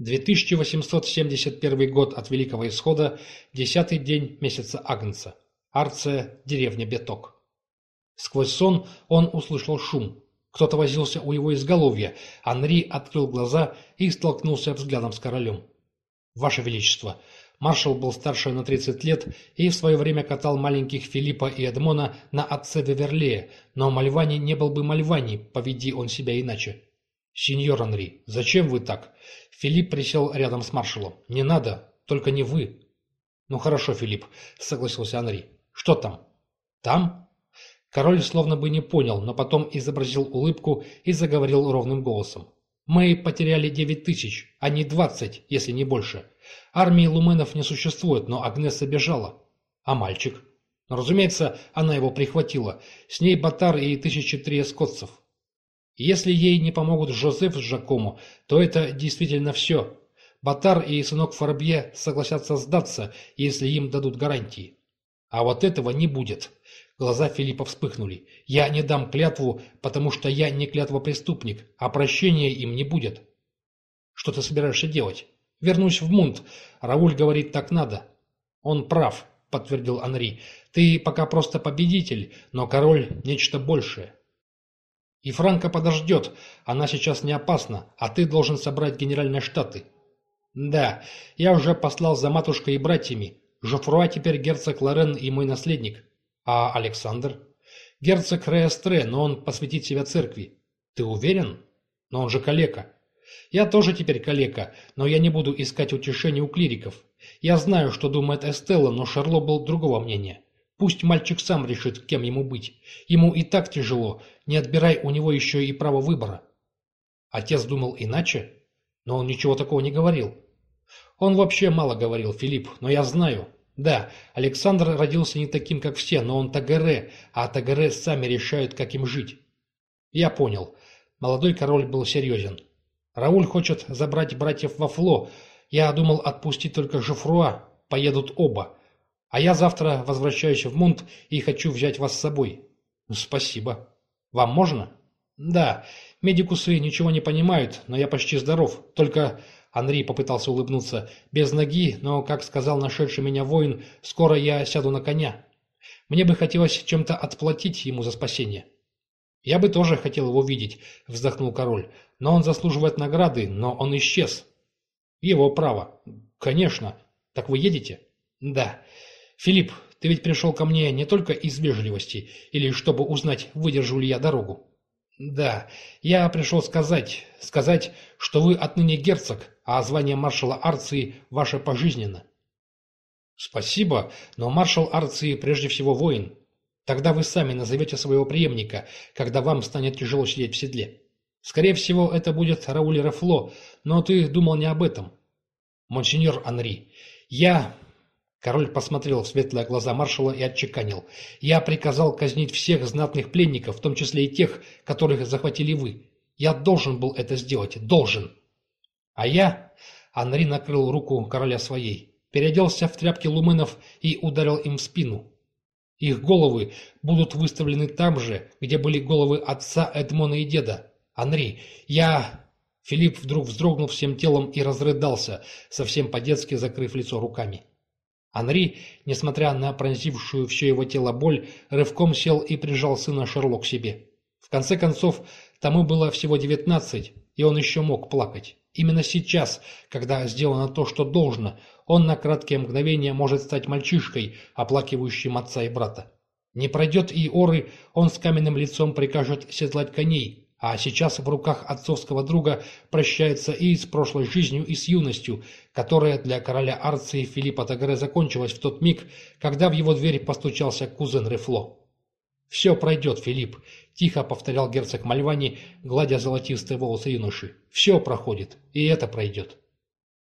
2871 год от Великого Исхода, десятый день месяца Агнца. Арция, деревня Беток. Сквозь сон он услышал шум. Кто-то возился у его изголовья. Анри открыл глаза и столкнулся взглядом с королем. «Ваше Величество!» Маршал был старше на 30 лет и в свое время катал маленьких Филиппа и Эдмона на отце Веверлея, но Мальвани не был бы Мальвани, поведи он себя иначе. «Сеньор Анри, зачем вы так?» Филипп присел рядом с маршалом. «Не надо, только не вы». «Ну хорошо, Филипп», — согласился Анри. «Что там?» «Там?» Король словно бы не понял, но потом изобразил улыбку и заговорил ровным голосом. «Мы потеряли девять тысяч, а не двадцать, если не больше. Армии луменов не существует, но Агнеса бежала. А мальчик?» Разумеется, она его прихватила. С ней Батар и тысячи три эскотцев. Если ей не помогут Жозеф с Жакому, то это действительно все. Батар и сынок Фарбье согласятся сдаться, если им дадут гарантии. А вот этого не будет. Глаза Филиппа вспыхнули. Я не дам клятву, потому что я не клятвопреступник, а прощения им не будет. Что ты собираешься делать? Вернусь в Мунт. Рауль говорит, так надо. Он прав, подтвердил Анри. Ты пока просто победитель, но король – нечто большее. И Франко подождет, она сейчас не опасна, а ты должен собрать генеральные штаты. Да, я уже послал за матушкой и братьями. Жофруа теперь герцог Лорен и мой наследник. А Александр? Герцог Реестре, но он посвятит себя церкви. Ты уверен? Но он же калека. Я тоже теперь калека, но я не буду искать утешения у клириков. Я знаю, что думает Эстелла, но Шарло был другого мнения. Пусть мальчик сам решит, кем ему быть. Ему и так тяжело, не отбирай у него еще и право выбора. Отец думал иначе, но он ничего такого не говорил. Он вообще мало говорил, Филипп, но я знаю. Да, Александр родился не таким, как все, но он Тагаре, а Тагаре сами решают, как им жить. Я понял. Молодой король был серьезен. Рауль хочет забрать братьев во Фло. Я думал отпустить только Жуфруа. Поедут оба. А я завтра возвращаюсь в Мунт и хочу взять вас с собой. Спасибо. Вам можно? Да. Медикусы ничего не понимают, но я почти здоров. Только... Анри попытался улыбнуться. Без ноги, но, как сказал нашедший меня воин, скоро я сяду на коня. Мне бы хотелось чем-то отплатить ему за спасение. «Я бы тоже хотел его видеть», — вздохнул король. «Но он заслуживает награды, но он исчез». «Его право». «Конечно. Так вы едете?» «Да. «Филипп, ты ведь пришел ко мне не только из вежливости, или чтобы узнать, выдержу ли я дорогу?» «Да, я пришел сказать, сказать, что вы отныне герцог, а звание маршала Арции ваше пожизненно». «Спасибо, но маршал Арции прежде всего воин. Тогда вы сами назовете своего преемника, когда вам станет тяжело сидеть в седле. Скорее всего, это будет Рауль Рафло, но ты думал не об этом. Монсеньор Анри, я Король посмотрел в светлые глаза маршала и отчеканил. «Я приказал казнить всех знатных пленников, в том числе и тех, которых захватили вы. Я должен был это сделать. Должен!» «А я...» Анри накрыл руку короля своей, переоделся в тряпки луменов и ударил им в спину. Их головы будут выставлены там же, где были головы отца Эдмона и деда. Анри, я... Филипп вдруг вздрогнул всем телом и разрыдался, совсем по-детски закрыв лицо руками. Анри, несмотря на пронзившую все его тело боль, рывком сел и прижал сына Шерло к себе. В конце концов, тому было всего девятнадцать, и он еще мог плакать. Именно сейчас, когда сделано то, что должно, он на краткие мгновения может стать мальчишкой, оплакивающим отца и брата. Не пройдет и оры, он с каменным лицом прикажет седлать коней, а сейчас в руках отцовского друга прощается и с прошлой жизнью, и с юностью, которая для короля Арции Филиппа Тагре закончилась в тот миг, когда в его дверь постучался кузен Рефло. «Все пройдет, Филипп», — тихо повторял герцог Мальвани, гладя золотистые волосы юноши. «Все проходит, и это пройдет».